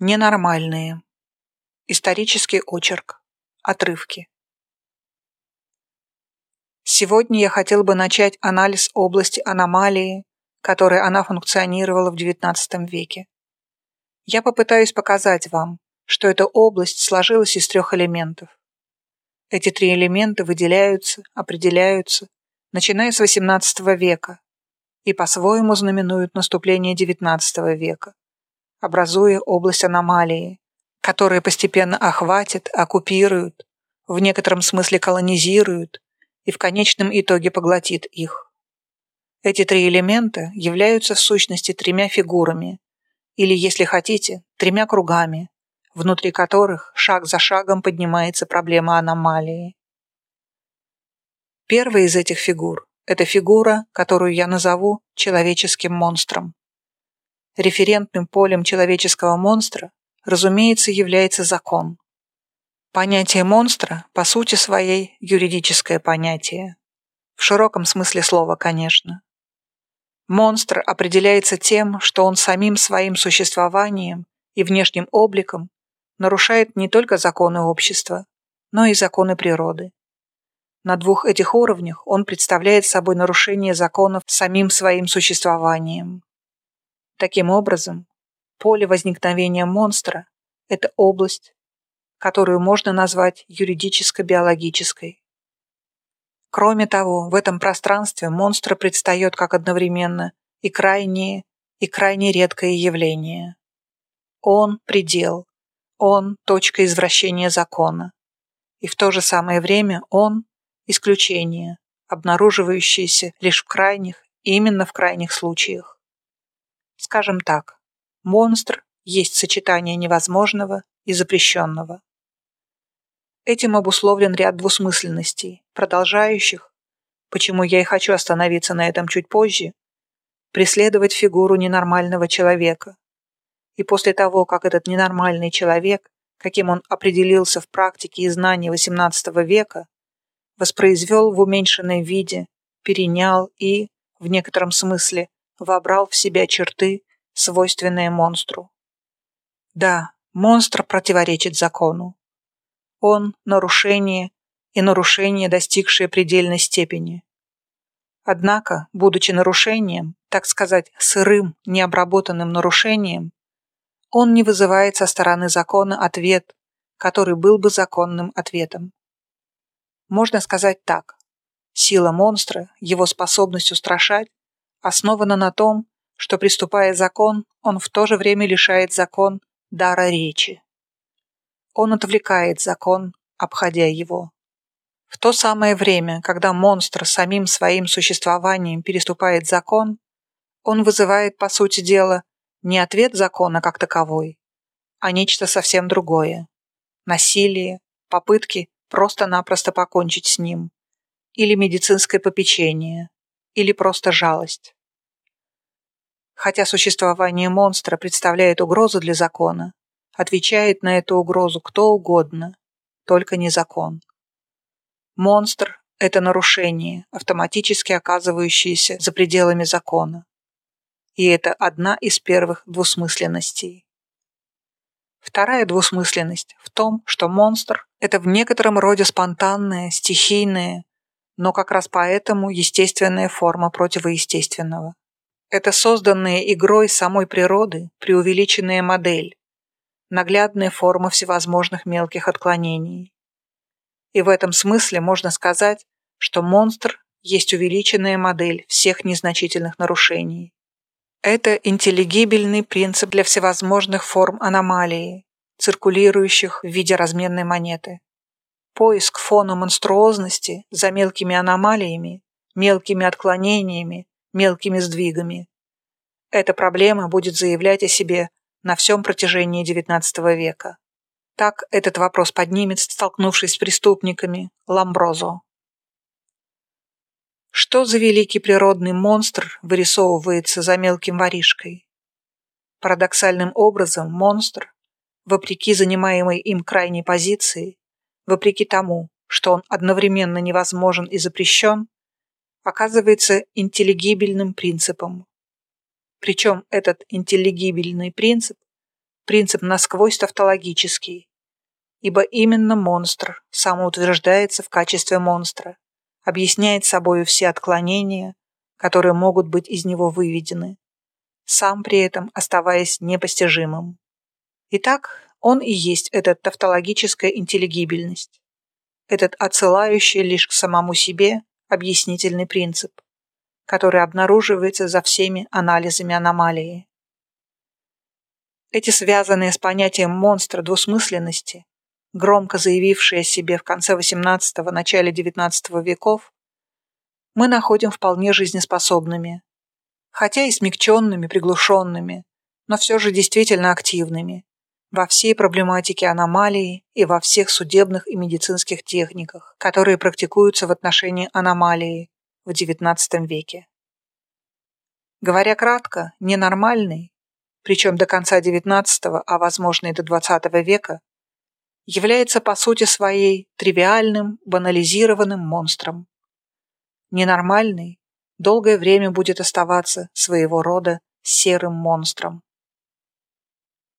Ненормальные. Исторический очерк. Отрывки. Сегодня я хотел бы начать анализ области аномалии, которой она функционировала в XIX веке. Я попытаюсь показать вам, что эта область сложилась из трех элементов. Эти три элемента выделяются, определяются, начиная с XVIII века, и по-своему знаменуют наступление XIX века образуя область аномалии, которая постепенно охватит, оккупирует, в некотором смысле колонизирует и в конечном итоге поглотит их. Эти три элемента являются в сущности тремя фигурами, или, если хотите, тремя кругами, внутри которых шаг за шагом поднимается проблема аномалии. Первая из этих фигур – это фигура, которую я назову человеческим монстром. Референтным полем человеческого монстра, разумеется, является закон. Понятие монстра, по сути своей, юридическое понятие. В широком смысле слова, конечно. Монстр определяется тем, что он самим своим существованием и внешним обликом нарушает не только законы общества, но и законы природы. На двух этих уровнях он представляет собой нарушение законов самим своим существованием. Таким образом, поле возникновения монстра – это область, которую можно назвать юридическо-биологической. Кроме того, в этом пространстве монстр предстает как одновременно и крайнее, и крайне редкое явление. Он – предел, он – точка извращения закона, и в то же самое время он – исключение, обнаруживающееся лишь в крайних, именно в крайних случаях. Скажем так, монстр есть сочетание невозможного и запрещенного. Этим обусловлен ряд двусмысленностей, продолжающих, почему я и хочу остановиться на этом чуть позже, преследовать фигуру ненормального человека. И после того, как этот ненормальный человек, каким он определился в практике и знании XVIII века, воспроизвел в уменьшенном виде, перенял и, в некотором смысле, вобрал в себя черты, свойственные монстру. Да, монстр противоречит закону. Он – нарушение, и нарушение, достигшее предельной степени. Однако, будучи нарушением, так сказать, сырым, необработанным нарушением, он не вызывает со стороны закона ответ, который был бы законным ответом. Можно сказать так. Сила монстра, его способность устрашать, основана на том, что, приступая закон, он в то же время лишает закон дара речи. Он отвлекает закон, обходя его. В то самое время, когда монстр самим своим существованием переступает закон, он вызывает, по сути дела, не ответ закона как таковой, а нечто совсем другое. Насилие, попытки просто-напросто покончить с ним, или медицинское попечение, или просто жалость. Хотя существование монстра представляет угрозу для закона, отвечает на эту угрозу кто угодно, только не закон. Монстр – это нарушение, автоматически оказывающееся за пределами закона. И это одна из первых двусмысленностей. Вторая двусмысленность в том, что монстр – это в некотором роде спонтанная, стихийная, но как раз поэтому естественная форма противоестественного. Это созданная игрой самой природы преувеличенная модель, наглядная форма всевозможных мелких отклонений. И в этом смысле можно сказать, что монстр есть увеличенная модель всех незначительных нарушений. Это интеллигибельный принцип для всевозможных форм аномалии, циркулирующих в виде разменной монеты. Поиск фона монструозности за мелкими аномалиями, мелкими отклонениями, мелкими сдвигами. Эта проблема будет заявлять о себе на всем протяжении XIX века. Так этот вопрос поднимет, столкнувшись с преступниками, Ламброзо. Что за великий природный монстр вырисовывается за мелким воришкой? Парадоксальным образом монстр, вопреки занимаемой им крайней позиции, вопреки тому, что он одновременно невозможен и запрещен, оказывается интеллигибельным принципом. Причем этот интеллигибельный принцип принцип насквозь тавтологический, ибо именно монстр самоутверждается в качестве монстра, объясняет собою все отклонения, которые могут быть из него выведены, сам при этом оставаясь непостижимым. Итак, он и есть эта тавтологическая интеллигибельность, этот отсылающий лишь к самому себе объяснительный принцип, который обнаруживается за всеми анализами аномалии. Эти связанные с понятием монстра двусмысленности, громко заявившие о себе в конце XVIII – начале XIX веков, мы находим вполне жизнеспособными, хотя и смягченными, приглушенными, но все же действительно активными, во всей проблематике аномалии и во всех судебных и медицинских техниках, которые практикуются в отношении аномалии в XIX веке. Говоря кратко, ненормальный причем до конца XIX, а возможно и до XX века, является по сути своей тривиальным, банализированным монстром. Ненормальный долгое время будет оставаться своего рода серым монстром.